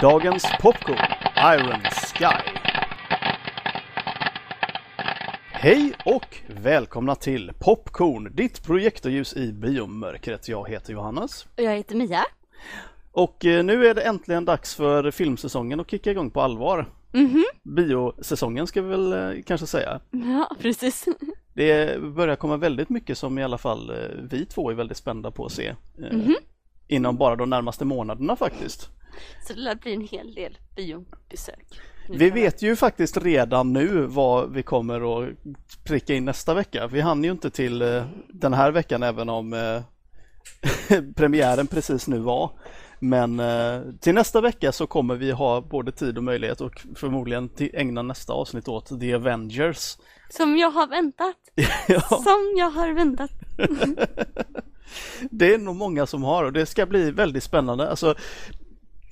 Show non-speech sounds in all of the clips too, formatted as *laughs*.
Dagens Popcorn, Iron Sky. Hej och välkomna till Popcorn, ditt projektorljus i biomörkret. Jag heter Johannes. Och jag heter Mia. Och eh, nu är det äntligen dags för filmsäsongen att kicka igång på allvar. Mhm. Biosäsongen ska vi väl eh, kanske säga. Ja, precis. Det börjar komma väldigt mycket som i alla fall eh, vi två är väldigt spända på att se. eh, Mhm. Inom bara de närmaste månaderna faktiskt. Så det lär bli en hel del biobesök. Vi vet ju faktiskt redan nu vad vi kommer att pricka in nästa vecka. Vi hann ju inte till eh, den här veckan även om eh, *laughs* premiären precis nu var. Men eh, till nästa vecka så kommer vi ha både tid och möjlighet och förmodligen till ägna nästa avsnitt åt The Avengers. Som jag har väntat. *laughs* ja, Som jag har väntat. *laughs* det är nog många som har och det ska bli väldigt spännande. Alltså,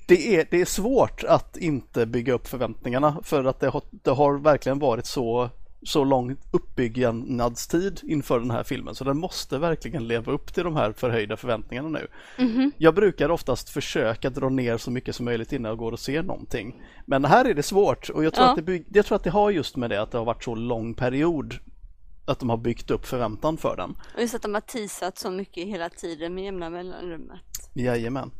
det, är, det är svårt att inte bygga upp förväntningarna för att det har, det har verkligen varit så, så lång uppbyggnadstid inför den här filmen så den måste verkligen leva upp till de här förhöjda förväntningarna nu. Jag brukar oftast försöka dra ner så mycket som möjligt innan jag går och ser någonting. Men här är det svårt och jag tror, Ja. att, det bygg, jag tror att det har just med det att det har varit så lång period att de har byggt upp förväntan för den. Och just att de har teasat så mycket hela tiden med jämna mellanrum. att- Jajamän.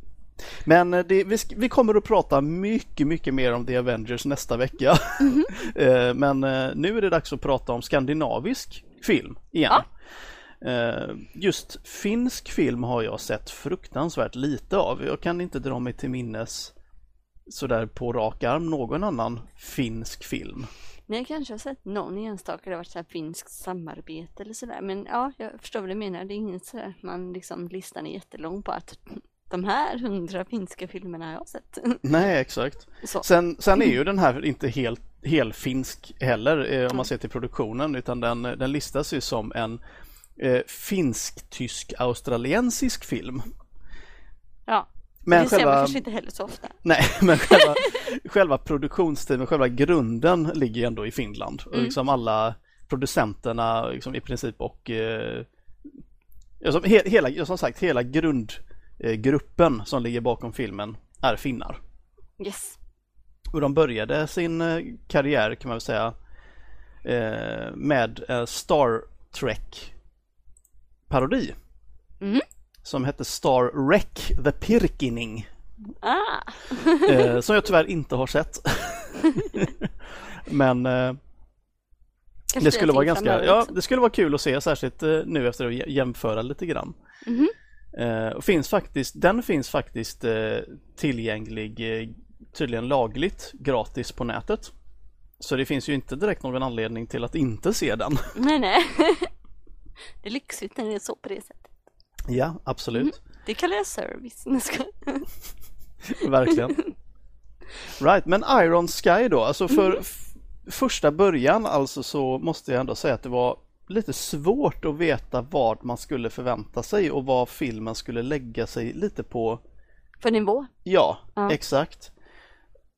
Men eh, det, vi, vi kommer att prata mycket, mycket mer om The Avengers nästa vecka. *laughs* Eh, Men eh, nu är det dags att prata om skandinavisk film igen. Eh, Just finsk film har jag sett fruktansvärt lite av. Jag kan inte dra mig till minnes sådär på rak arm någon annan finsk film. Nej, jag kanske har sett någon enstaka, det har varit så här finskt samarbete eller sådär. Men ja, jag förstår vad du menar. Det är inget sådär, man liksom, listan är jättelång på att de här hundra finska filmerna har jag sett. *laughs* Nej, exakt. Så. Sen, sen är ju den här inte helt, helt finsk heller eh, om man ser till produktionen utan den, den listas ju som en eh, finsk-tysk-australiensisk film. Ja, Men det ser man själva, kanske inte heller så ofta. *laughs* nej, men *laughs* själva, själva produktionsteamet, själva grunden ligger ändå i Finland. Och liksom alla producenterna liksom i princip och eh, som, he, hela, som sagt hela grundgruppen som ligger bakom filmen är finnar. Yes. Och de började sin eh, karriär kan man väl säga eh, med eh, Star Trek parodi. Mm. Som hette Star Wreck The Pirkining. Ah, Eh, som jag tyvärr inte har sett. *laughs* Men eh, kanske det skulle vara ganska, ja det skulle vara kul att se särskilt eh, nu efter att jä- jämföra lite grann. Mhm. Eh, och finns faktiskt, den finns faktiskt eh, tillgänglig eh, tydligen lagligt gratis på nätet. Så det finns ju inte direkt någon anledning till att inte se den. *laughs* Nej, nej. *laughs* Det är lyxigt när det är så på det sättet. Ja, absolut. Det kallar jag service. *laughs* Verkligen. Right, men Iron Sky då, alltså för Mm. första början alltså så måste jag ändå säga att det var lite svårt att veta vad man skulle förvänta sig och vad filmen skulle lägga sig lite på. För nivå. Ja, Ja. exakt.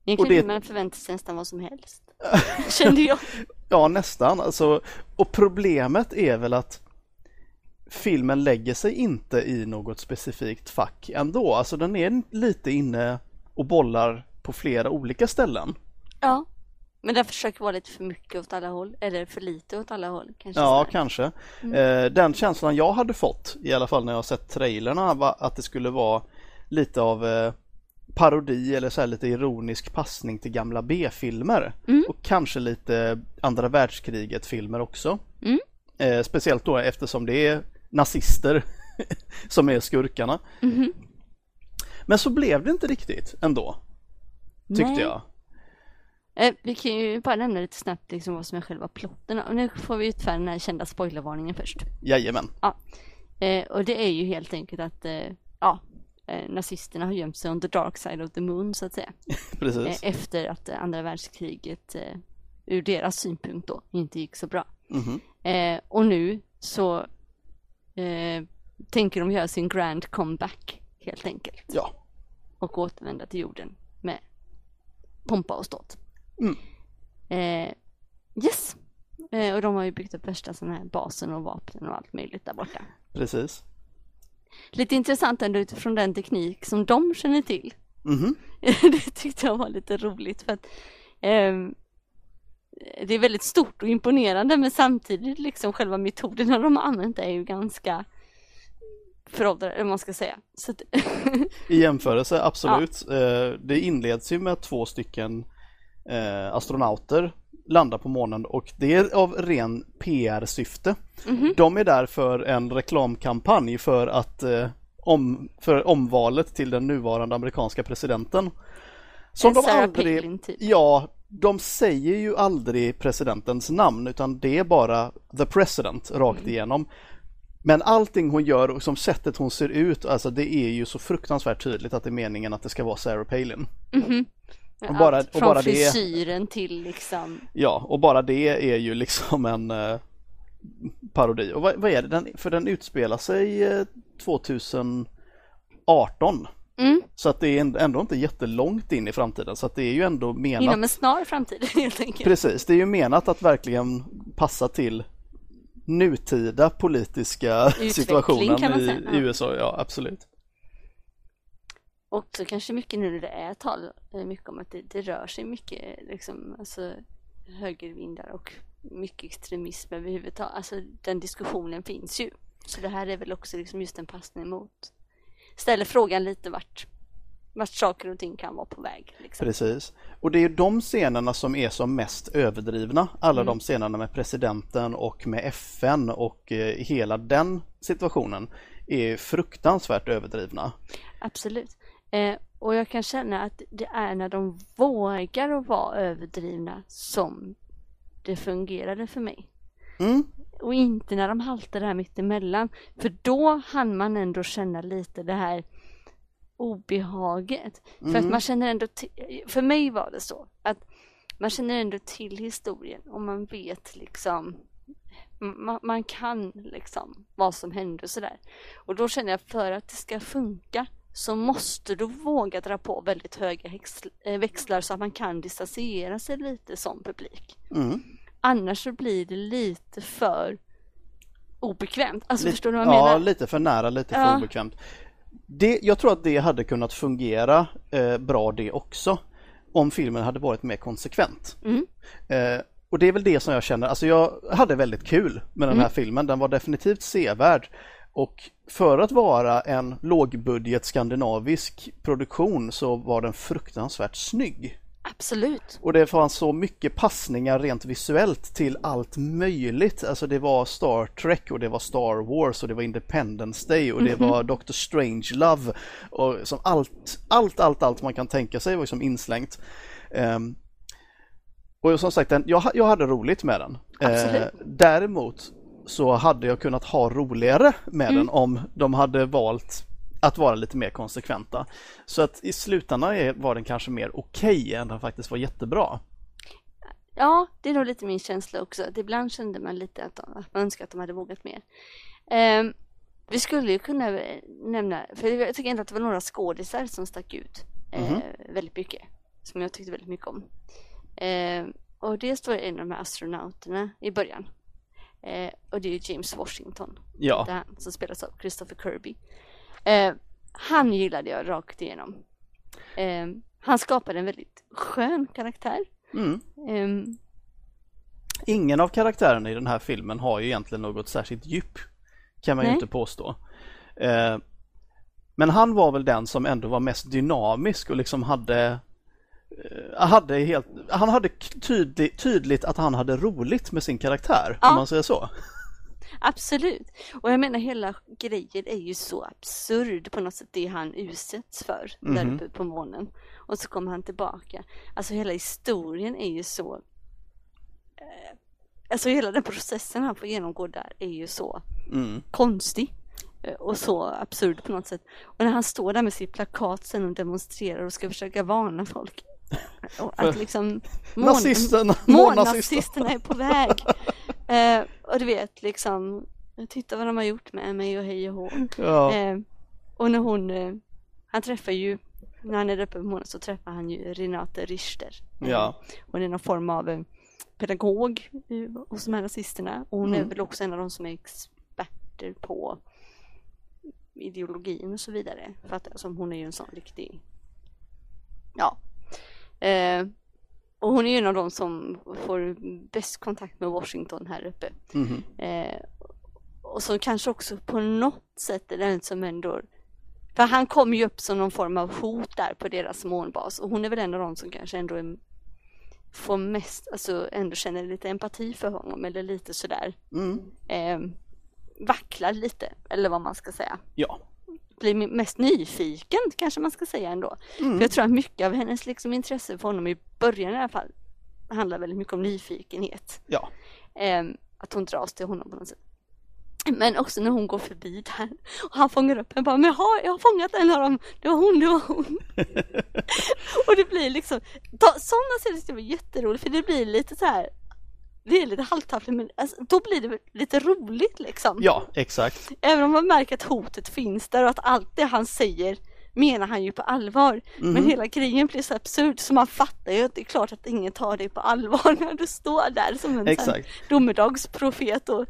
Egentligen det- man förvänta sig nästan vad som helst. *laughs* Kände jag. *laughs* Ja, nästan. Alltså, och problemet är väl att filmen lägger sig inte i något specifikt fack ändå. Alltså den är lite inne och bollar på flera olika ställen. Ja. Men den försöker vara lite för mycket åt alla håll. Eller för lite åt alla håll. Kanske Ja, kanske. Eh, Den känslan jag hade fått, i alla fall när jag sett trailerna, var att det skulle vara lite av eh, parodi eller så här lite ironisk passning till gamla B-filmer. Och kanske lite andra världskriget-filmer också. Mm. Eh, speciellt då eftersom det är nazister *laughs* som är skurkarna. Mhm. Men så blev det inte riktigt ändå, tyckte Nej. jag. Eh, vi kan ju bara nämna lite snabbt liksom vad som är själva plotten. Och nu får vi utfärda den här kända spoilervarningen först. Jajamän, Eh, och det är ju helt enkelt att eh, ja, eh, nazisterna har gömt sig on the dark side of the moon så att säga. *laughs* Eh, precis. efter att eh, andra världskriget eh, ur deras synpunkt då inte gick så bra. Mhm. Eh, och nu så eh, tänker de göra sin grand comeback helt enkelt. Ja, Och återvända till jorden med pompa och ståt. Mm. Eh, yes. Eh, och de har ju byggt upp värsta sån här basen och vapnen och allt möjligt där borta. precis. Lite intressant ändå utifrån den teknik som de känner till. Mhm. *laughs* det tyckte jag var lite roligt för att ehm, det är väldigt stort och imponerande men samtidigt liksom själva metoderna de har använt är ju ganska föråldrade, eller man ska säga. Att, I jämförelse, absolut. *laughs* Eh, Det inleds ju med två stycken eh, astronauter landar på månen och det är av ren PR-syfte. Mhm. De är där för en reklamkampanj för att eh, om, för omvalet till den nuvarande amerikanska presidenten. Som de aldrig, Palin, typ. ja, de säger ju aldrig presidentens namn utan det är bara the president rakt Mm. igenom. Men allting hon gör och som sättet hon ser ut, alltså det är ju så fruktansvärt tydligt att det är meningen att det ska vara Sarah Palin. Mhm. Och bara- Allt och från bara det- frisyren till liksom Ja, och bara det är ju liksom en eh, parodi. Och vad, vad är det? Den, för den utspelar sig eh, 2018. mm, Så att det är änd- ändå inte jättelångt in i framtiden. Så att det är ju ändå menat. inom en snar framtid *laughs* helt enkelt. Precis, det är ju menat att verkligen passa till nutida politiska Utveckling, situationen i, säga. i USA. Ja, absolut. Och så kanske mycket nu när det är tal eh, mycket om att det, det rör sig mycket liksom, alltså högervindar och mycket extremism överhuvudtaget. Alltså den diskussionen finns ju. Så det här är väl också liksom just en passning mot. Ställer frågan lite vart, vart saker och ting kan vara på väg. Liksom. Precis. Och det är ju de scenerna som är som mest överdrivna. Alla Mm. de scenerna med presidenten och med FN och eh, hela den situationen är fruktansvärt överdrivna. Absolut. Eh, och jag kan känna att det är när de vågar att vara överdrivna som det fungerade för mig. Mm, Och inte när de haltar där mittemellan. För då hann man ändå känna lite det här obehaget. För att man känner ändå till, för mig var det så att man känner ändå till historien och man vet liksom man, man kan liksom vad som hände och sådär. Och då känner jag för att det ska funka så måste du våga dra på väldigt höga eh, växlar så att man kan distansera sig lite som publik. mm. Annars så blir det lite för obekvämt. Alltså Lite- förstår du vad jag ja, menar? lite för nära, lite för Ja. obekvämt. Det, jag tror att det hade kunnat fungera eh, bra det också. Om filmen hade varit mer konsekvent. Mm. Eh, och det är väl det som jag känner, alltså jag hade väldigt kul med den här Mm. filmen. Den var definitivt sevärd. Och för att vara en lågbudget skandinavisk produktion så var den fruktansvärt snygg. Absolut. Och det fanns så mycket passningar rent visuellt till allt möjligt. Alltså det var Star Trek och det var Star Wars och det var Independence Day och det var Doctor Strangelove och som allt, allt, allt, allt man kan tänka sig var liksom inslängt. Ehm, och som sagt, den, jag, jag hade roligt med den. Absolut. Eh, däremot så hade jag kunnat ha roligare med den om de hade valt att vara lite mer konsekventa. Så att i slutändan var den kanske mer okej än den faktiskt var jättebra. Ja, det är nog lite min känsla också. Att ibland kände man lite att, de, att man önskar att de hade vågat mer. Ehm, vi skulle ju kunna eh, nämna, för jag tycker ändå att det var några skådisar som stack ut eh, Mhm. väldigt mycket. Som jag tyckte väldigt mycket om. Ehm, och det står en av de här astronauterna i början. Eh, och det är ju James Washington. Ja, han som spelas av Christopher Kirby. Eh, han gillade jag rakt igenom. Eh, han skapade en väldigt skön karaktär. mm. Eh, ingen av karaktärerna i den här filmen har ju egentligen något särskilt djup. Kan man ju Nej. inte påstå. Eh, men han var väl den som ändå var mest dynamisk och liksom hade hade helt, han hade tydlig, tydligt att han hade roligt med sin karaktär, Ja. om man säger så. absolut. Och jag menar hela grejen är ju så absurd på något sätt det han utsätts för där Mhm. uppe på månen. Och så kommer han tillbaka. Alltså hela historien är ju så eh, Alltså hela den processen han får genomgå där är ju så Mm. konstig eh, och så absurd på något sätt. Och när han står där med sitt plakat sen och demonstrerar och ska försöka varna folk. Att liksom mån- Nazisterna, *laughs* månnazisterna är på väg. Eh, och du vet liksom, titta vad de har gjort med mig och hej och hå. Ja, Eh, och när hon, eh, han träffar ju, när han är där uppe på månen så träffar han ju Renate Richter. Eh, ja, hon är någon form av eh, pedagog eh, hos de här nazisterna. Och hon är Mm. väl också en av de som är experter på ideologin och så vidare. För att alltså, hon är ju en sån riktig ja. Eh, och hon är ju en av de som får bäst kontakt med Washington här uppe. Mhm. Eh, och som kanske också på något sätt är den som ändå för han kommer ju upp som någon form av hot där på deras månbas och hon är väl en av de som kanske ändå är, får mest, alltså ändå känner lite empati för honom eller lite sådär Mm. eh, vacklar lite eller vad man ska säga. Ja. Blir mest nyfiken kanske man ska säga ändå. Mm. För jag tror att mycket av hennes liksom, intresse för honom i början i alla fall handlar väldigt mycket om nyfikenhet. Ja. Ehm, att hon dras till honom på något sätt. Men också när hon går förbi där och han fångar upp henne bara, men jaha, jag har fångat en av dem, det var hon, det var hon. *laughs* och det blir liksom, ta, sådana scener tycker jag var jätteroligt för det blir lite så här, det är lite halvtaffligt men alltså, då blir det lite roligt liksom. Ja, exakt. Även om man märker att hotet finns där och att allt det han säger menar han ju på allvar. Men Mhm. hela grejen blir så absurd så man fattar ju att det är klart att ingen tar dig på allvar *laughs* när du står där som en domedagsprofet och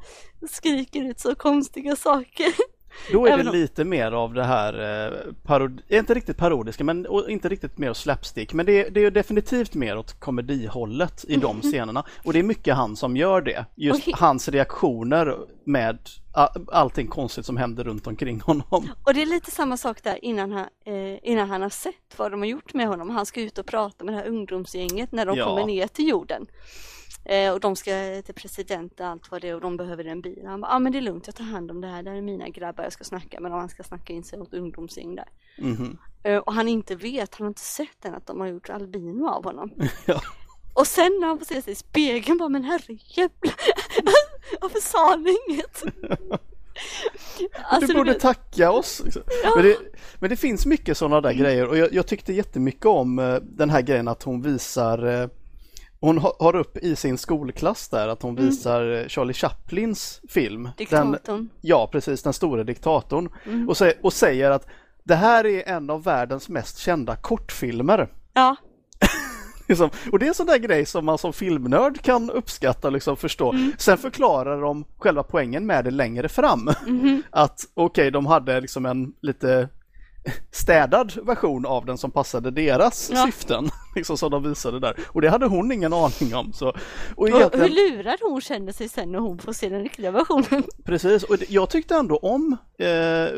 skriker ut så konstiga saker. Då är Även det om- lite mer av det här eh, parod... inte riktigt parodiska men och inte riktigt mer slapstick men det är, det är ju definitivt mer åt komedihållet i de scenerna och det är mycket han som gör det. Just he- hans reaktioner med allting konstigt som händer runt omkring honom. Och det är lite samma sak där innan han, eh, innan han har sett vad de har gjort med honom. Han ska ut och prata med det här ungdomsgänget när de Ja. kommer ner till jorden. Eh, och de ska till presidenten och allt vad det är och de behöver en bil. Han bara, ja ah, men det är lugnt, jag tar hand om det här, det här är mina grabbar, jag ska snacka med dem, han ska snacka in sig åt ungdomsgäng där. Mhm. Eh, och han inte vet, han har inte sett än att de har gjort albino av honom. *laughs* Ja. Och sen när han får se sig i spegeln bara, men herrejävlar, *laughs* varför sa han inget? *laughs* Alltså, du borde blir- tacka oss. liksom. Ja. Men, det, men det finns mycket sådana där grejer och jag, jag tyckte jättemycket om eh, den här grejen att hon visar eh, hon ha- har upp i sin skolklass där att hon Mm. visar Charlie Chaplins film. Den, Diktatorn. ja, precis, den stora diktatorn. Mm. Och, sä, och säger att det här är en av världens mest kända kortfilmer. Ja, *laughs* Liksom. Och det är en sån där grej som man som filmnörd kan uppskatta och liksom förstå. Mm. Sen förklarar de själva poängen med det längre fram. Mhm. *laughs* Att okej, de hade liksom en lite städad version av den som passade deras Ja. syften. *laughs* Liksom som de visade där. Och det hade hon ingen aning om. Så. Och egentligen, hur lurad hon känner sig sen när hon får se den riktiga versionen. *laughs* Precis, och jag tyckte ändå om eh,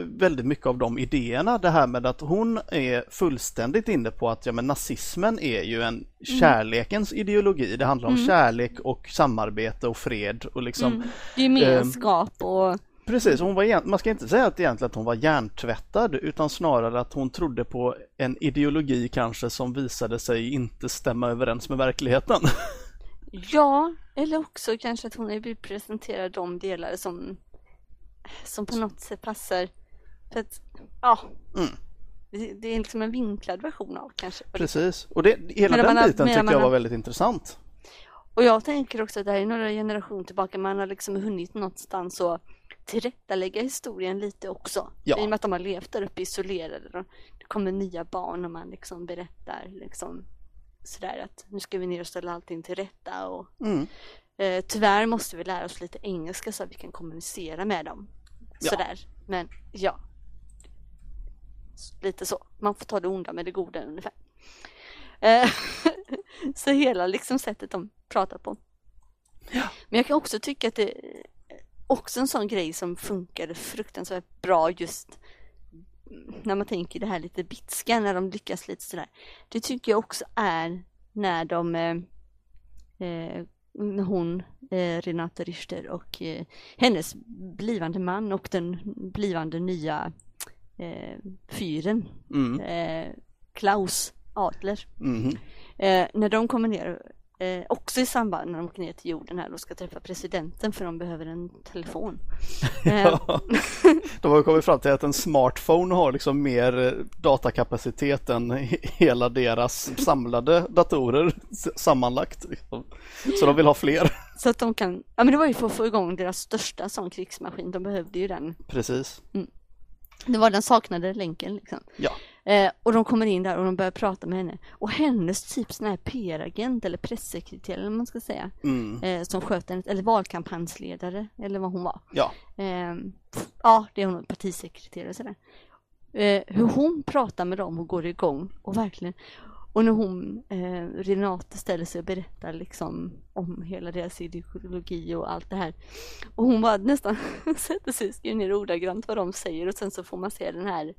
väldigt mycket av de idéerna. Det här med att hon är fullständigt inne på att ja, men nazismen är ju en kärlekens ideologi. Det handlar om kärlek och samarbete och fred och liksom Mm. Gemenskap och Precis, hon var, man ska inte säga att egentligen att hon var hjärntvättad utan snarare att hon trodde på en ideologi kanske som visade sig inte stämma överens med verkligheten. ja, eller också kanske att hon vill presentera de delar som som på något sätt passar. För att, ja, Mm. det, det är liksom en vinklad version av kanske. Precis, och det, hela Men den man biten tyckte jag var väldigt intressant. Och jag tänker också att det här är några generationer tillbaka. Man har liksom hunnit någonstans och tillrättalägga historien lite också. Ja. I och med att de har levt där uppe isolerade. och Det kommer nya barn och man liksom berättar liksom sådär att nu ska vi ner och ställa allting till rätta och Mm. eh, tyvärr måste vi lära oss lite engelska så att vi kan kommunicera med dem. Ja. Sådär. Men ja. Lite så. Man får ta det onda med det goda ungefär. Eh, *laughs* så hela liksom sättet de pratar på. Men jag kan också tycka att det också en sån grej som funkade fruktansvärt bra just när man tänker det här lite bitska, när de lyckas lite sådär. Det tycker jag också är när de eh, eh, hon, eh, Renate Richter och eh, hennes blivande man och den blivande nya eh, fyren, Mm. eh, Klaus Adler. Eh, när de kommer ner, eh, också i samband när de åker ner till jorden här och ska träffa presidenten för de behöver en telefon. *laughs* Eh, Ja. De har kommit fram till att en smartphone har liksom mer eh, datakapacitet än he- hela deras samlade datorer sammanlagt. Så de vill ha fler. så att de kan, ja men det var ju för att få igång deras största sån krigsmaskin, de behövde ju den. Precis. Det var den saknade länken liksom. Ja. Eh, och de kommer in där och de börjar prata med henne. Och hennes typ sån här PR-agent eller pressekreterare eller man ska säga. Mm. Eh, som sköter henne, eller valkampanjsledare eller vad hon var. Ja. Eh, ja, det är hon, partisekreterare och sådär. Eh, hur hon pratar med dem och går igång och verkligen Och när hon, eh, Renate ställer sig och berättar liksom om hela deras ideologi och allt det här. Och hon bara nästan *laughs* sätter sig och skriver ner ordagrant vad de säger och sen så får man se den här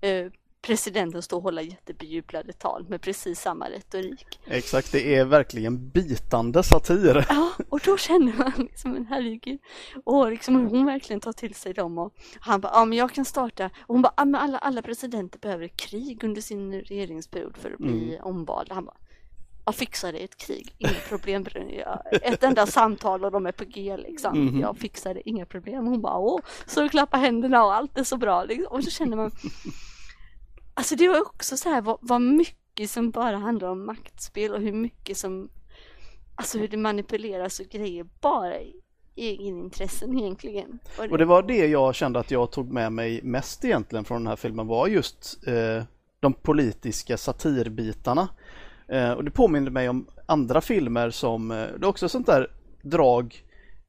eh, presidenten stå och hålla jättebejublade tal med precis samma retorik. Exakt, det är verkligen bitande satir. Ja, och då känner man liksom, herregud. Och liksom hon verkligen tar till sig dem och han bara, ja men jag kan starta. Och hon bara, ja men alla, alla presidenter behöver krig under sin regeringsperiod för att bli mm. omvald. Han bara, jag fixar det ett krig, inga problem. Ett enda samtal och de är på G liksom. Mm. Jag fixar det, inga problem. Hon bara, åh, så klappar händerna och allt är så bra. Liksom. Och så känner man, Alltså det var också så här vad, vad mycket som bara handlar om maktspel och hur mycket som Alltså hur det manipuleras och grejer bara i egenintressen egentligen. Och det... och det var det jag kände att jag tog med mig mest egentligen från den här filmen var just eh, de politiska satirbitarna. Eh, och det påminner mig om andra filmer som, eh, det är också sånt där drag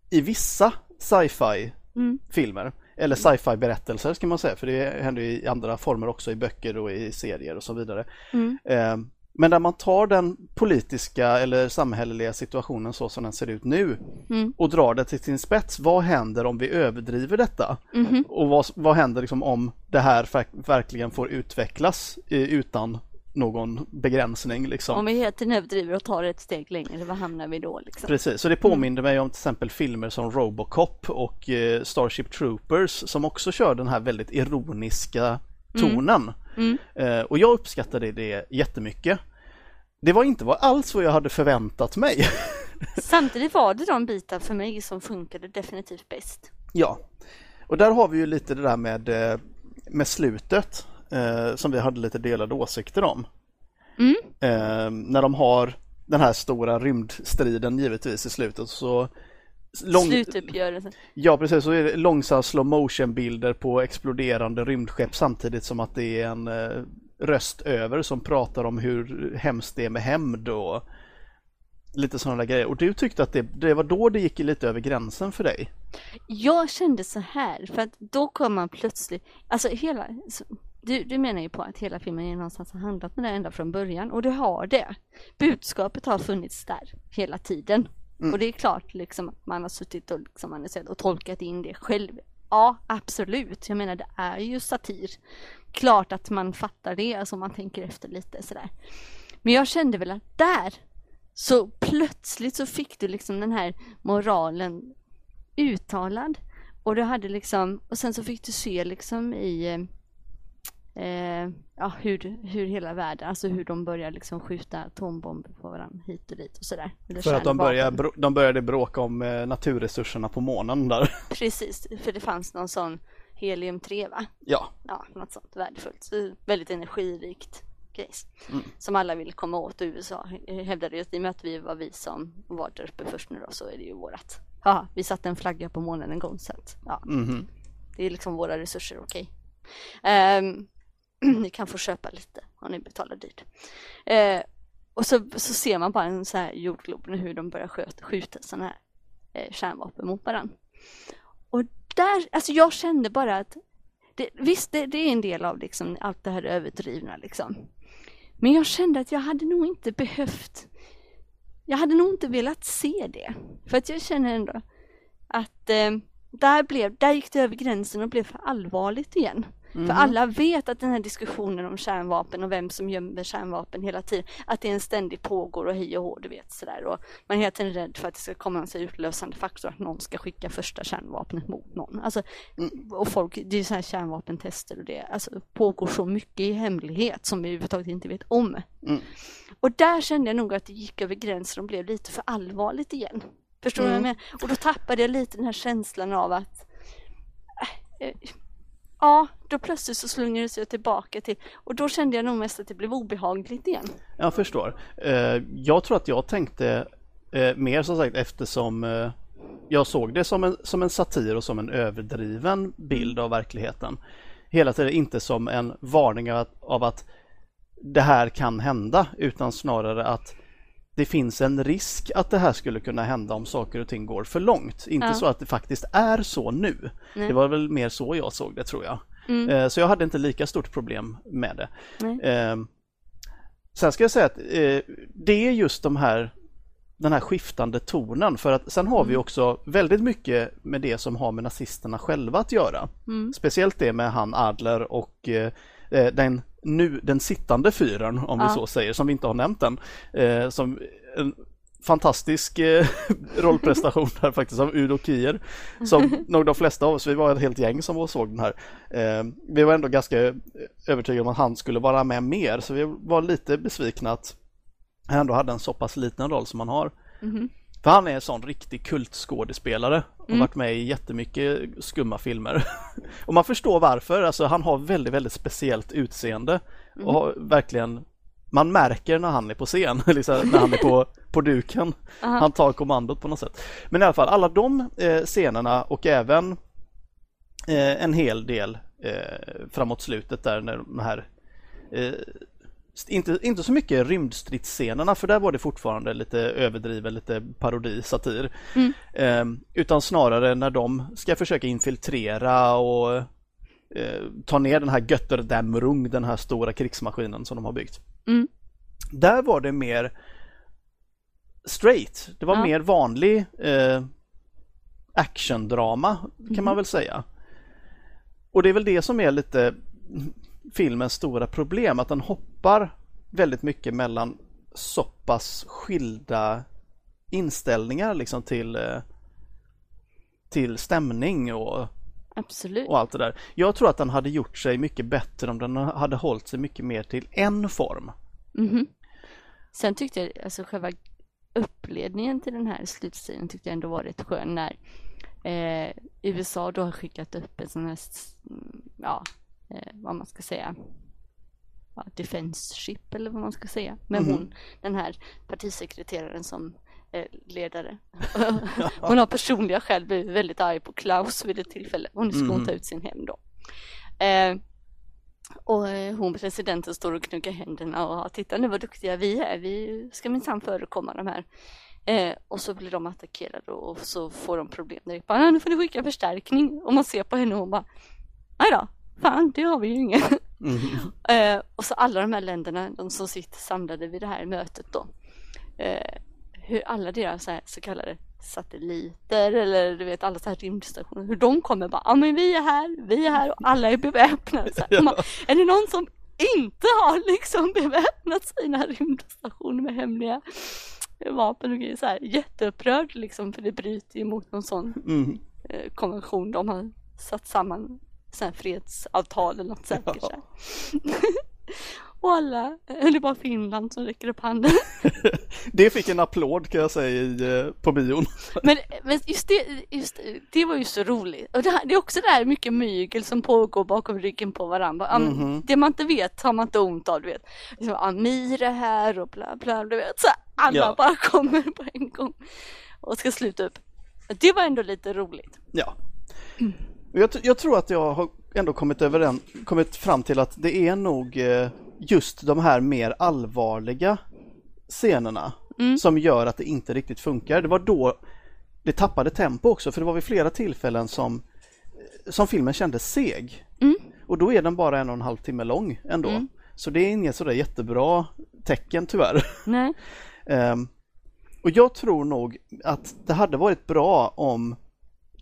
i vissa sci-fi mm. filmer eller sci-fi berättelser ska man säga, för det händer i andra former också i böcker och i serier och så vidare. Mm. Eh, men där man tar den politiska eller samhälleliga situationen så som den ser ut nu mm. och drar det till sin spets. Vad händer om vi överdriver detta? Mm. Och vad, vad händer liksom om det här verkligen får utvecklas eh, utan någon begränsning. Liksom. Om vi hela tiden överdriver och tar ett steg längre, var hamnar vi då? Liksom? Precis, så det påminner mig om till exempel filmer som Robocop och eh, Starship Troopers som också kör den här väldigt ironiska mm. tonen. Mm. Mm. Eh, och jag uppskattade det jättemycket. Det var inte alls vad jag hade förväntat mig. *laughs* Samtidigt var det de bitar för mig som funkade definitivt bäst. Ja, och där har vi ju lite det där med, eh, med slutet eh, som vi hade lite delade åsikter om. Mm. Eh, när de har den här stora rymdstriden givetvis i slutet så Lång... Slutuppgörelsen. Ja precis, så är det långsamma slow motion bilder på exploderande rymdskepp samtidigt som att det är en eh, röst över som pratar om hur hemskt det är med hämnd och lite sådana där grejer. Och du tyckte att det, det var då det gick lite över gränsen för dig? Jag kände så här, för att då kom man plötsligt, alltså hela, du, du menar ju på att hela filmen är någonstans har handlat med det ända från början och det har det. Budskapet har funnits där hela tiden. Mm. Och det är klart liksom att man har suttit och, liksom, man har och tolkat in det själv. Ja, absolut. Jag menar det är ju satir. Klart att man fattar det, alltså man tänker efter lite sådär. Men jag kände väl att där så plötsligt så fick du liksom den här moralen uttalad. Och du hade liksom, och sen så fick du se liksom i eh, ja, hur, hur hela världen, alltså hur de börjar liksom skjuta atombomber på varandra hit och dit och sådär. För att de, började, de började bråka om eh, naturresurserna på månen där. *laughs* Precis, för det fanns någon sån helium 3 va? Ja. Ja, något sånt värdefullt. Så väldigt energirikt grejs. Mm. Som alla vill komma åt och USA hävdade ju att i och med att vi var vi som var där uppe först nu då så är det ju vårat. Ja, vi satte en flagga på månen en gång så att ja. Mm. Det är liksom våra resurser, okej. Okay. Um, ehm, *clears throat* ni kan få köpa lite om ni betalar dyrt. Eh, och så, så ser man bara en så här jordglob hur de börjar skjuta, skjuta sådana här eh, kärnvapen mot varandra. Och där, alltså jag kände bara att det, visst, det, det, är en del av liksom allt det här överdrivna liksom. Men jag kände att jag hade nog inte behövt jag hade nog inte velat se det. För att jag känner ändå att eh, där, blev, där gick det över gränsen och blev för allvarligt igen. Mm. För alla vet att den här diskussionen om kärnvapen och vem som gömmer kärnvapen hela tiden, att det är en ständigt pågår och hej och hå, du vet sådär. Och man är hela tiden rädd för att det ska komma en så utlösande faktor, att någon ska skicka första kärnvapnet mot någon. Alltså, mm. och folk, det är så här kärnvapentester och det alltså, pågår så mycket i hemlighet som vi överhuvudtaget inte vet om. Mm. Och där kände jag nog att det gick över gränsen och blev lite för allvarligt igen. Förstår du mm. vad jag mm. menar? Och då tappade jag lite den här känslan av att äh, Ja, då plötsligt så slungades jag tillbaka till och då kände jag nog mest att det blev obehagligt igen. Jag förstår. Eh, jag tror att jag tänkte eh, mer som sagt eftersom eh, jag såg det som en, som en satir och som en överdriven bild av verkligheten. Hela tiden inte som en varning av att, av att det här kan hända utan snarare att det finns en risk att det här skulle kunna hända om saker och ting går för långt. Inte ja. så att det faktiskt är så nu. Nej. Det var väl mer så jag såg det tror jag. Mm. Eh, så jag hade inte lika stort problem med det. Eh, Sen ska jag säga att eh, det är just de här den här skiftande tonen för att sen har vi också väldigt mycket med det som har med nazisterna själva att göra. Mm. Speciellt det med han Adler och eh den nu den sittande fyren om Ja. vi så säger, som vi inte har nämnt än. Eh, som en fantastisk eh, *laughs* rollprestation här faktiskt av Udo Kier. Som *laughs* nog de flesta av oss, vi var ett helt gäng som såg den här. Eh, vi var ändå ganska övertygade om att han skulle vara med mer så vi var lite besvikna att han ändå hade en så pass liten roll som han har. Mhm. För han är en sån riktig kultskådespelare och Mm. varit med i jättemycket skumma filmer. *laughs* och man förstår varför, alltså han har väldigt, väldigt speciellt utseende och har verkligen man märker när han är på scen, *laughs* liksom, när han är på, på duken. Han tar kommandot på något sätt. Men i alla fall, alla de eh, scenerna och även eh, en hel del eh, framåt slutet där när de här eh, inte, inte så mycket rymdstridsscenerna för där var det fortfarande lite överdrivet, lite parodi, satir. Mm. Eh, utan snarare när de ska försöka infiltrera och eh, ta ner den här Götterdämrung, den här stora krigsmaskinen som de har byggt. Mm. Där var det mer straight. Det var Ja. mer vanlig eh, actiondrama kan man Mhm. väl säga. Och det är väl det som är lite filmens stora problem, att den hoppar väldigt mycket mellan så pass skilda inställningar liksom till, eh, till stämning och, Absolut. och allt det där. Jag tror att den hade gjort sig mycket bättre om den hade hållit sig mycket mer till en form. Mhm. Sen tyckte jag, alltså själva uppledningen till den här slutstriden tyckte jag ändå var rätt skön när eh, USA då har skickat upp en sån här, mm, ja, eh, vad man ska säga, ja, defense ship eller vad man ska säga, med Mhm. hon, den här partisekreteraren som eh, ledare. *laughs* hon har personliga skäl blivit väldigt arg på Klaus vid ett tillfälle. Hon skulle hon Mhm. ta ut sin hem då. Eh, och eh, hon presidenten står och knuckar händerna och titta nu vad duktiga vi är, vi ska minsann förekomma de här. Eh, och så blir de attackerade och så får de problem direkt. Bara, "Ah, nu får ni skicka förstärkning. Och man ser på henne och hon bara, nej då, fan det har vi ju ingen. Mm. *laughs* Eh, och så alla de här länderna, de som sitter samlade vid det här mötet då. Eh, hur alla deras så, så kallade satelliter eller du vet alla så här rymdstationer, hur de kommer bara, ja men vi är här, vi är här och alla är beväpnade. Så. *laughs* Ja. Man, är det någon som inte har liksom beväpnat sina rymdstationer med hemliga vapen och grejer så här jätteupprörd liksom för det bryter ju mot någon sån Mm. eh, konvention de har satt samman så här fredsavtal eller något säkert. Här. *laughs* och alla, eller bara Finland som räcker upp handen. *laughs* Det fick en applåd kan jag säga i, eh, på bion. *laughs* Men, men just, det, just det var ju så roligt. Och det, här, det är också det här mycket mygel som pågår bakom ryggen på varandra. Ja, men Mhm. Det man inte vet har man inte ont av, du vet. Liksom, Amir är här och bla bla, du vet. Så alla Ja. bara kommer på en gång och ska sluta upp. Det var ändå lite roligt. Ja. Och Jag, jag tror att jag har ändå kommit, över en, kommit fram till att det är nog eh, just de här mer allvarliga scenerna Mm. som gör att det inte riktigt funkar. Det var då det tappade tempo också för det var vid flera tillfällen som, som filmen kändes seg. Mm. Och då är den bara en och en halv timme lång ändå. Mm. Så det är inget sådär jättebra tecken tyvärr. *laughs* Ehm, och jag tror nog att det hade varit bra om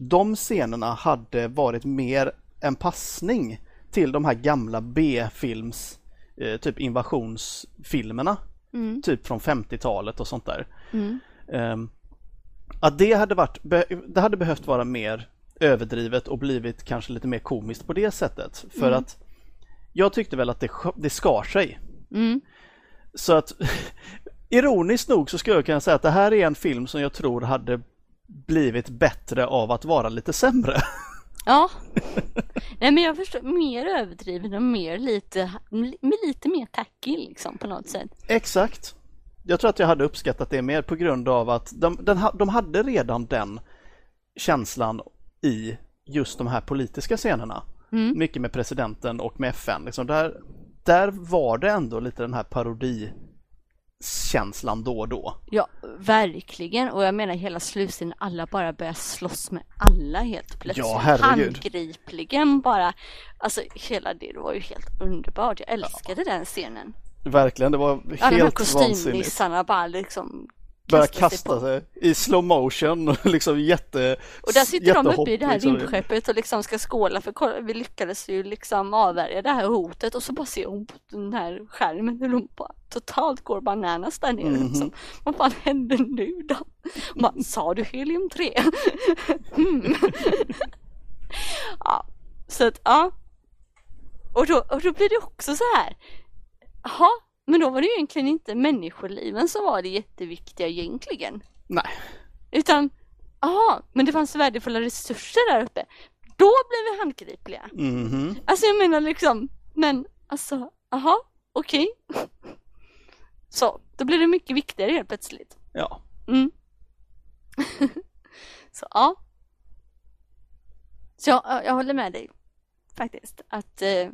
de scenerna hade varit mer en passning till de här gamla B-films, eh, typ invasionsfilmerna, Mm. typ från 50-talet och sånt där. Mm. Ehm, att det hade, varit, det hade behövt vara mer överdrivet och blivit kanske lite mer komiskt på det sättet. För Mm. att jag tyckte väl att det, det skar sig. Mm. Så att *laughs* ironiskt nog så skulle jag kunna säga att det här är en film som jag tror hade blivit bättre av att vara lite sämre. Ja. *laughs* Nej men jag förstår, mer överdriven och mer lite, lite mer tacky liksom på något sätt. Exakt. Jag tror att jag hade uppskattat det mer på grund av att de, den, de hade redan den känslan i just de här politiska scenerna. Mm. Mycket med presidenten och med FN. Liksom där, där var det ändå lite den här parodikänslan då och då. Ja, verkligen. Och jag menar hela slutscenen, alla bara börjar slåss med alla helt plötsligt. Ja, herregud. Handgripligen bara. Alltså hela det var ju helt underbart. Jag älskade den scenen. Verkligen, det var Alla de här helt vansinnigt. kostymnissarna bara liksom Börja kastar kasta sig i slow motion och *laughs* liksom jätte Och där sitter de uppe i det här liksom. rymdskeppet och liksom ska skåla för vi lyckades ju liksom avvärja det här hotet och så bara ser hon på den här skärmen hur hon bara totalt går bananas där nere. Mhm. Liksom. Vad fan händer nu då? Man, sa du helium 3? hmm. *laughs* ja, så att ja. Och då, och då blir det också så här. Jaha, men då var det ju egentligen inte människoliven som var det jätteviktiga egentligen. Nej, Utan, aha, men det fanns värdefulla resurser där uppe. Då blev vi handgripliga. mhm. Alltså jag menar liksom, men alltså, aha, okej. *laughs* Så, då blir det mycket viktigare helt plötsligt. Ja. Mm. *laughs* Så ja. Så jag, jag håller med dig faktiskt att eh,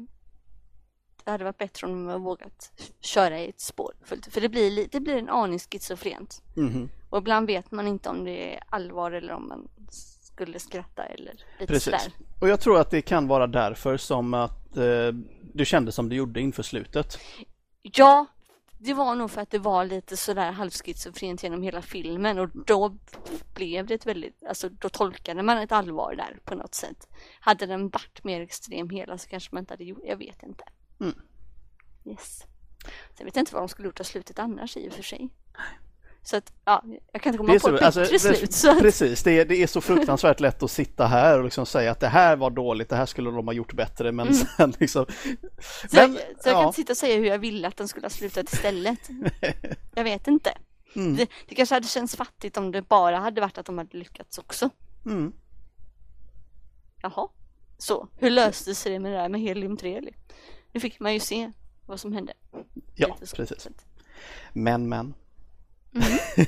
det hade varit bättre om de hade vågat köra i ett spår fullt För det blir, li- det blir en aning schizofrent. Mhm. Och ibland vet man inte om det är allvar eller om man skulle skratta eller lite Precis. sådär. Och jag tror att det kan vara därför som att eh, du kände som du gjorde inför slutet. Ja, det var nog för att det var lite sådär halvschizofrent genom hela filmen och då blev det ett väldigt, alltså då tolkade man ett allvar där på något sätt. Hade den varit mer extrem hela så kanske man inte hade gjort, jag vet inte. Mm. Yes. Sen vet jag inte vad de skulle gjort av slutet annars i och för sig. Så att, ja, jag kan inte komma på så, ett alltså, bättre det- slut. Så att, Precis, det är, det är så fruktansvärt lätt att sitta här och liksom säga att det här var dåligt, det här skulle de ha gjort bättre, men sen liksom... så Men, jag, så jag kan inte sitta och säga hur jag ville att den skulle ha slutat istället. *laughs* jag vet inte. Mm. Det, det kanske hade känts fattigt om det bara hade varit att de hade lyckats också. Mm. Jaha. Så, hur löste sig det med det där med helium 3? Nu fick man ju se vad som hände. Ja, precis. Men, men. Mm. *laughs*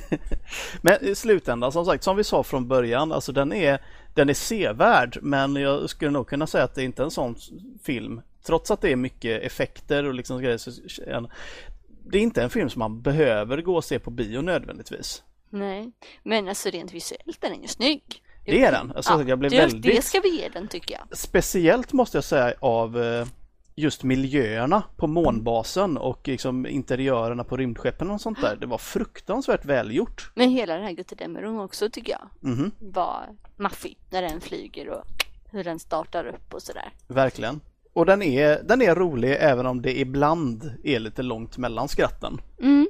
men i slutändan, som sagt, som vi sa från början, alltså den är, den är sevärd, men jag skulle nog kunna säga att det inte är en sån film, trots att det är mycket effekter och liksom grejer, så det är inte en film som man behöver gå och se på bio nödvändigtvis. Nej, men alltså rent visuellt är den ju snygg. Det är den. Alltså, jag blev det, väldigt- det ska vi ge den tycker jag. Speciellt måste jag säga av eh, just miljöerna på månbasen och liksom interiörerna på rymdskeppen och sånt där. Det var fruktansvärt välgjort. Men hela den här Götterdämmerung också tycker jag Mhm, var maffig när den flyger och hur den startar upp och sådär. verkligen. Och den är, den är rolig även om det ibland är lite långt mellan skratten. Mm.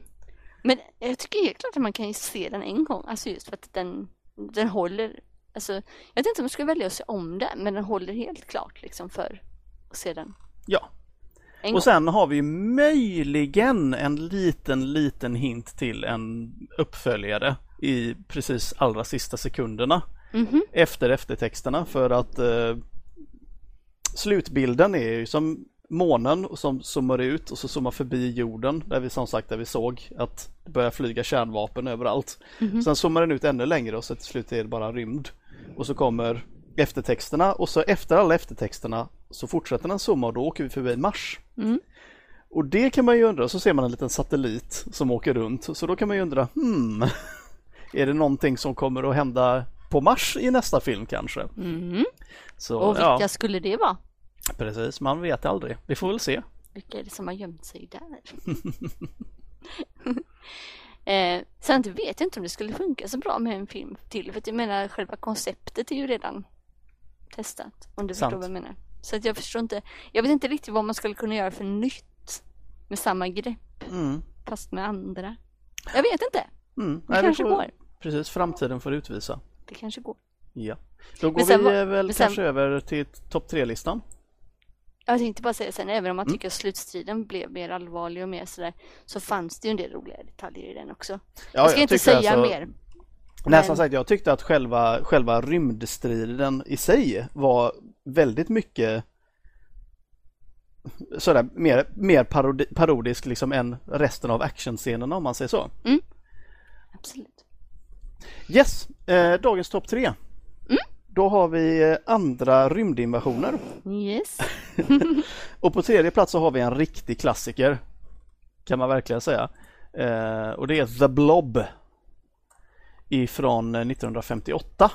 Men jag tycker helt klart att man kan ju se den en gång, alltså just för att den, den håller, alltså jag vet inte om jag skulle välja att se om den, men den håller helt klart liksom för att se den Ja. en. Och sen har vi möjligen en liten, liten hint till en uppföljare i precis allra sista sekunderna. Mhm. efter eftertexterna för att eh, slutbilden är ju som månen som zoomar ut och så zoomar förbi jorden där vi som sagt där vi såg att det börjar flyga kärnvapen överallt. Sen zoomar den ut ännu längre och så till slut är det bara rymd. Och så kommer eftertexterna och så efter alla eftertexterna så fortsätter den zooma och då åker vi förbi Mars. Mm. Och det kan man ju undra, så ser man en liten satellit som åker runt så då kan man ju undra hmm, *laughs* är det någonting som kommer att hända på Mars i nästa film kanske? Mhm. Så, Och vilka ja, skulle det vara? precis, man vet aldrig. Vi får väl se. Vilka är det som har gömt sig där? *laughs* eh, sen vet jag inte om det skulle funka så bra med en film till. För jag menar själva konceptet är ju redan testat. Om du Sant. förstår vad jag menar. Så att jag förstår inte. Jag vet inte riktigt vad man skulle kunna göra för nytt. Med samma grepp Mm. fast med andra. Jag vet inte. Mm. Det Nej, kanske får- går. Precis, framtiden får utvisa. Det kanske går. Ja. Då går sen vi väl sen- kanske över till topp tre-listan. Jag tänkte bara säga sen, även om man Mm. tycker att slutstriden blev mer allvarlig och mer sådär, så fanns det ju en del roliga detaljer i den också. Ja, jag ska inte tyckte säga alltså- mer. Nej, som Men- sagt, jag tyckte att själva, själva rymdstriden i sig var väldigt mycket sådär mer, mer parodi, parodisk liksom än resten av actionscenerna om man säger så. Absolut. Yes, eh, dagens topp tre. Mm. Då har vi eh, andra rymdinvasioner Yes. *laughs* *laughs* och på tredje plats så har vi en riktig klassiker. Kan man verkligen säga. Eh, och det är The Blob ifrån eh, 1958.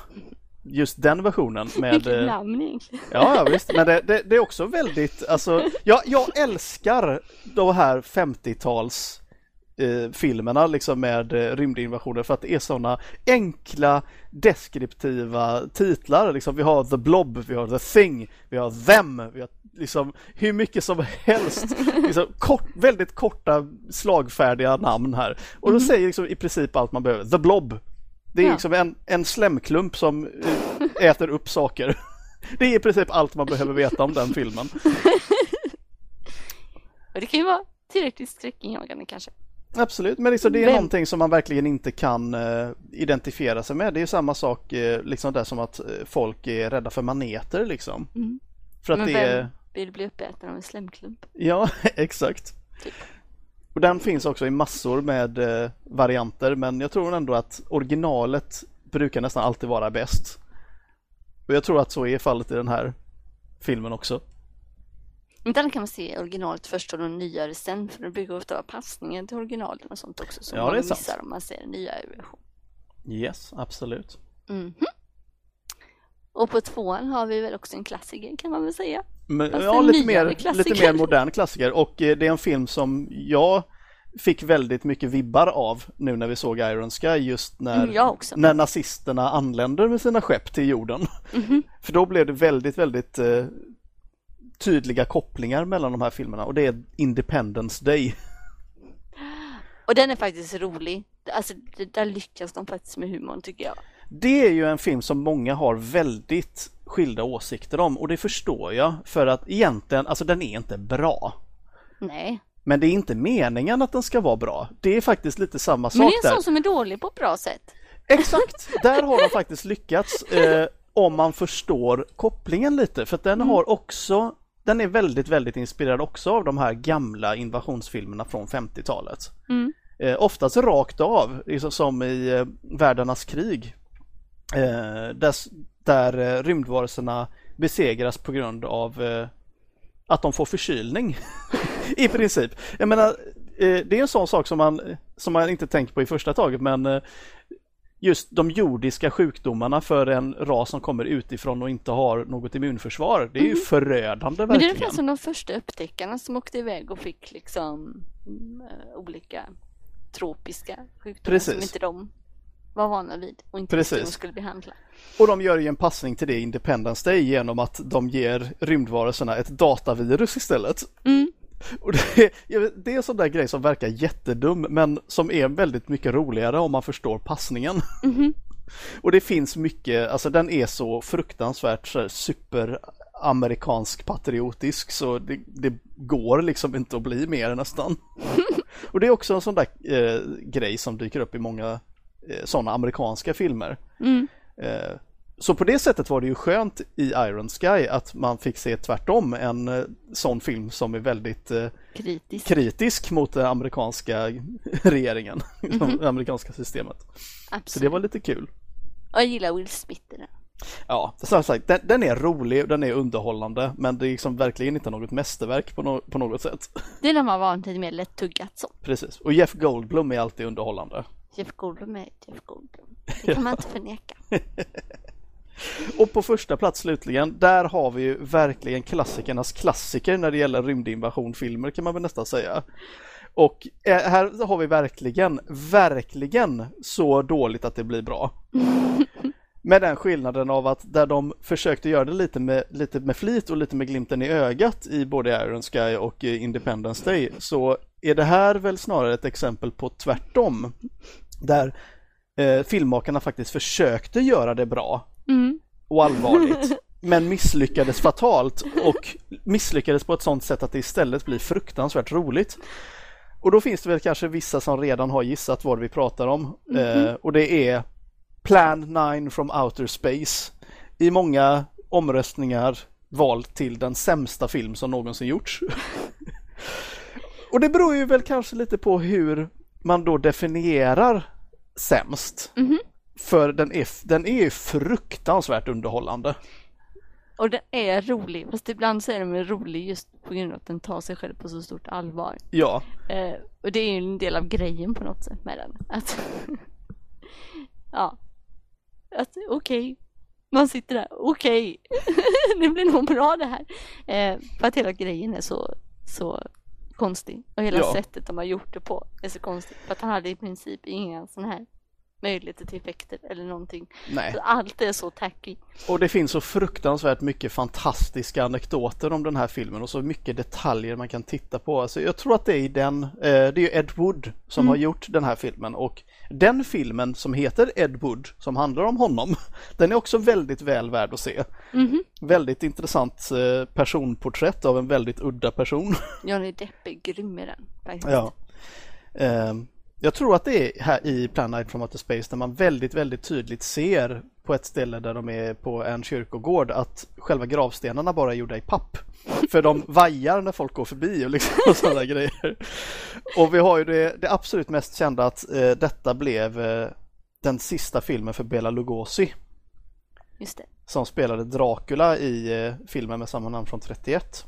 just den versionen *laughs* med... Vilket eh, namn egentligen. Ja, ja visst, men det, det, det är också väldigt, alltså, jag, jag älskar de här 50-tals eh, filmerna liksom med eh, rymdinvasioner för att det är sådana enkla deskriptiva titlar. Liksom, vi har The Blob, vi har The Thing, vi har Them, vi har liksom hur mycket som helst. *laughs* Liksom, kort, väldigt korta slagfärdiga namn här. Och då säger liksom i princip allt man behöver. The Blob. Det är Ja. liksom en, en slemklump som eh, äter upp saker. *laughs* Det är i princip allt man behöver veta om den filmen. *laughs* Och det kan ju vara tillräckligt skräckinjagande kanske. Absolut, men liksom det är Vem- någonting som man verkligen inte kan eh, identifiera sig med. Det är samma sak eh, liksom där som att folk är rädda för maneter liksom. Mm. För att Men det vem är... vill bli uppäten av en slemklump? Ja, *laughs* exakt. Typ. Och den finns också i massor med eh, varianter men jag tror ändå att originalet brukar nästan alltid vara bäst. Och jag tror att så är fallet i den här filmen också. Men den kan man se originalet först och de nyare sen för det brukar ofta vara passningen till originalen och sånt också som Ja, man är sant. missar om man ser en nyare version. Yes, absolut. Mhm. Och på tvåan har vi väl också en klassiker kan man väl säga. Men, ja, lite mer, klassiker. lite mer modern klassiker och eh, det är en film som jag fick väldigt mycket vibbar av nu när vi såg Iron Sky just när, Mm, när nazisterna anländer med sina skepp till jorden. Mhm. *laughs* För då blev det väldigt, väldigt eh, tydliga kopplingar mellan de här filmerna och det är Independence Day. Och den är faktiskt rolig. Alltså där lyckas de faktiskt med humorn tycker jag. Det är ju en film som många har väldigt skilda åsikter om och det förstår jag för att egentligen, alltså den är inte bra. Nej. Men det är inte meningen att den ska vara bra. Det är faktiskt lite samma sak Men det är en där. sån som är dålig på ett bra sätt. Exakt, där har de faktiskt lyckats eh, om man förstår kopplingen lite för att den har också den är väldigt, väldigt inspirerad också av de här gamla invasionsfilmerna från 50-talet. Mm. Eh, oftast rakt av, liksom som i eh, Världarnas krig. Eh, där där eh, rymdvarelserna besegras på grund av eh, att de får förkylning. *laughs* I princip. Jag menar, det är en sån sak som man, som man inte tänker på i första taget men just de jordiska sjukdomarna för en ras som kommer utifrån och inte har något immunförsvar. Det är ju förödande Men det är verkligen. ungefär som de första upptäckarna som åkte iväg och fick liksom mm, olika tropiska sjukdomar som Precis. inte de var vana vid och inte Precis. visste hur de skulle behandla. Och de gör ju en passning till det Independence Day genom att de ger rymdvarelserna ett datavirus istället. Mm. Och det, vet, det är en sån där grej som verkar jättedum men som är väldigt mycket roligare om man förstår passningen. Mhm. *laughs* Och det finns mycket, alltså den är så fruktansvärt så här, superamerikansk patriotisk så det, det går liksom inte att bli mer nästan. *laughs* Och det är också en sån där eh, grej som dyker upp i många sådana amerikanska filmer. Mm. Eh, så på det sättet var det ju skönt i Iron Sky att man fick se tvärtom en eh, sån film som är väldigt eh, Kritisk. kritisk mot den amerikanska *laughs* regeringen, *laughs* det amerikanska systemet. Så Absolut. det var lite kul. Och jag gillar Will Smith i den. Ja, som sagt, den, den är rolig, den är underhållande, men det är liksom verkligen inte något mästerverk på, no- på något sätt. Det är när man var lite mer lättuggat så. Precis, och Jeff Goldblum är alltid underhållande. Jeff Goldblum är Jeff Goldblum. Det kan man inte förneka. *laughs* Och på första plats slutligen, där har vi ju verkligen klassikernas klassiker när det gäller rymdinvasionfilmer kan man väl nästan säga. Och eh, här har vi verkligen, verkligen så dåligt att det blir bra. *laughs* Med den skillnaden av att där de försökte göra det lite med, lite med flit och lite med glimten i ögat i både Iron Sky och eh, Independence Day så är det här väl snarare ett exempel på tvärtom. Där eh, filmmakarna faktiskt försökte göra det bra Mm. och allvarligt *laughs* men misslyckades fatalt och misslyckades på ett sånt sätt att det istället blir fruktansvärt roligt. Och då finns det väl kanske vissa som redan har gissat vad vi pratar om eh, och det är Plan 9 from Outer Space. I många omröstningar vald till den sämsta film som någonsin gjorts. *laughs* och det beror ju väl kanske lite på hur man då definierar sämst. För den är, den är ju fruktansvärt underhållande. Och den är rolig, fast ibland så är den rolig just på grund av att den tar sig själv på så stort allvar. Ja, Eh, och det är ju en del av grejen på något sätt med den. Att *laughs* ja. Att okej, Man sitter där, okej, *laughs* det blir nog bra det här. Eh, för att hela grejen är så, så konstig. Och hela Ja. sättet de har gjort det på är så konstigt. För att han hade i princip inga sådana här möjligheter till effekter eller någonting. Nej. Så allt är så tacky. Och det finns så fruktansvärt mycket fantastiska anekdoter om den här filmen och så mycket detaljer man kan titta på. Alltså jag tror att det är den, eh, det är ju Ed Wood som har gjort den här filmen och den filmen som heter Ed Wood, som handlar om honom, *laughs* den är också väldigt väl värd att se. Väldigt intressant eh, personporträtt av en väldigt udda person. *laughs* Johnny Depp är grym i den. Faktiskt. Ja. Ehm, jag tror att det är här i Planet from Outer Space där man väldigt, väldigt tydligt ser på ett ställe där de är på en kyrkogård att själva gravstenarna bara är gjorda i papp. För de vajar när folk går förbi och, liksom, *laughs* och sådana grejer. Och vi har ju det, det absolut mest kända att eh, detta blev eh, den sista filmen för Bela Lugosi Just det. som spelade Dracula i eh, filmen med samma namn från 31.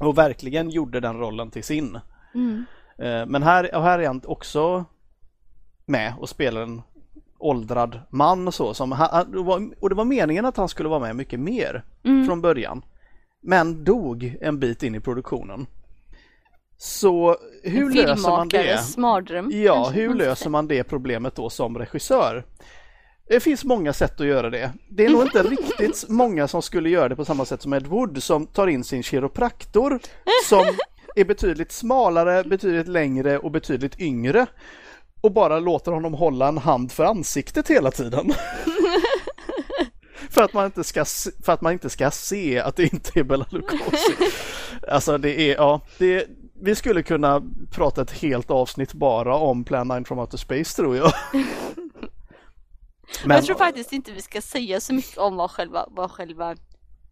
Och verkligen gjorde den rollen till sin. Mm. Eh, Men här, och här är han också med och spelar en åldrad man och så. Som, han- och det var meningen att han skulle vara med mycket mer från början. Men dog en bit in i produktionen. Så hur löser man det? Mardröm. Ja, hur löser man det problemet då som regissör? Det finns många sätt att göra det. Det är nog inte *laughs* riktigt många som skulle göra det på samma sätt som Ed Wood som tar in sin kiropraktor som är betydligt smalare, betydligt längre och betydligt yngre och bara låter honom hålla en hand för ansiktet hela tiden. *laughs* för, att man inte ska, se- för att man inte ska se att det inte är Bela Lugosi. *laughs* Alltså det är, ja, det, vi skulle kunna prata ett helt avsnitt bara om Plan 9 from Outer Space tror jag. *laughs* Men jag tror faktiskt inte vi ska säga så mycket om vad själva, vad själva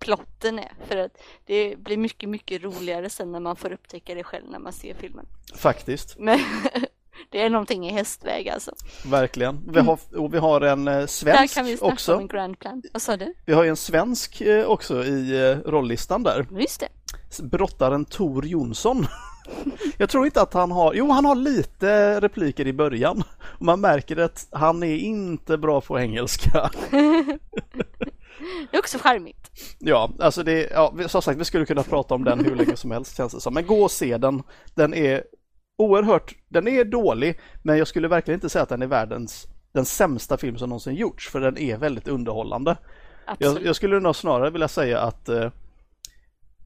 plotten är. För att det blir mycket, mycket roligare sen när man får upptäcka det själv när man ser filmen. faktiskt, Men *laughs* det är någonting i hästväg alltså. verkligen. Vi har, och vi har en eh, Där svensk kan vi snacka också. om en grand plan. Vad sa du? Vi har ju en svensk eh, också i eh, rolllistan där. Just det. brottaren Tor Jonsson. *laughs* Jag tror inte att han har, jo han har lite repliker i början. Och man märker att han är inte bra på engelska. *laughs* Det är också charmigt. Ja, alltså det, ja, som sagt vi skulle kunna prata om den hur länge som helst känns det som. Men gå och se den. Den är oerhört, den är dålig men jag skulle verkligen inte säga att den är världens den sämsta film som någonsin gjorts för den är väldigt underhållande. Jag, jag skulle nog snarare vilja säga att eh,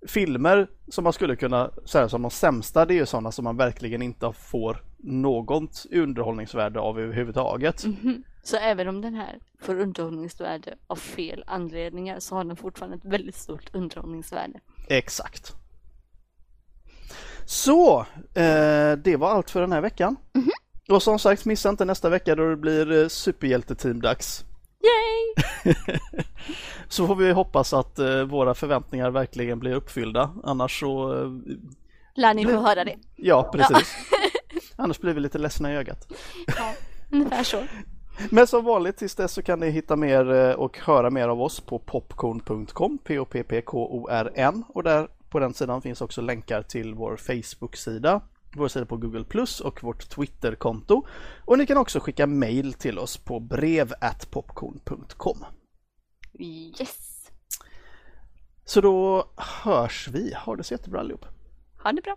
filmer som man skulle kunna säga som de sämsta det är ju sådana som man verkligen inte får något underhållningsvärde av överhuvudtaget. Så även om den här får underhållningsvärde av fel anledningar så har den fortfarande ett väldigt stort underhållningsvärde. Exakt. Så, eh, det var allt för den här veckan. Och som sagt, missa inte nästa vecka då det blir eh, superhjälteteam-dags. Yay! *laughs* Så får vi hoppas att eh, våra förväntningar verkligen blir uppfyllda. Annars så, eh, Lär ni få höra det. ja precis. *laughs* Annars blir vi lite ledsna i ögat. Ja, ungefär så. *laughs* Men som vanligt tills dess så kan ni hitta mer eh, och höra mer av oss på popcorn.com, p-o-p-p-k-o-r-n och där på den sidan finns också länkar till vår Facebook-sida, vår sida på Google Plus och vårt Twitter-konto. Och ni kan också skicka mail till oss på brev popcorn.com. Yes! Så då hörs vi. Ha det så jättebra allihop. Ha det bra!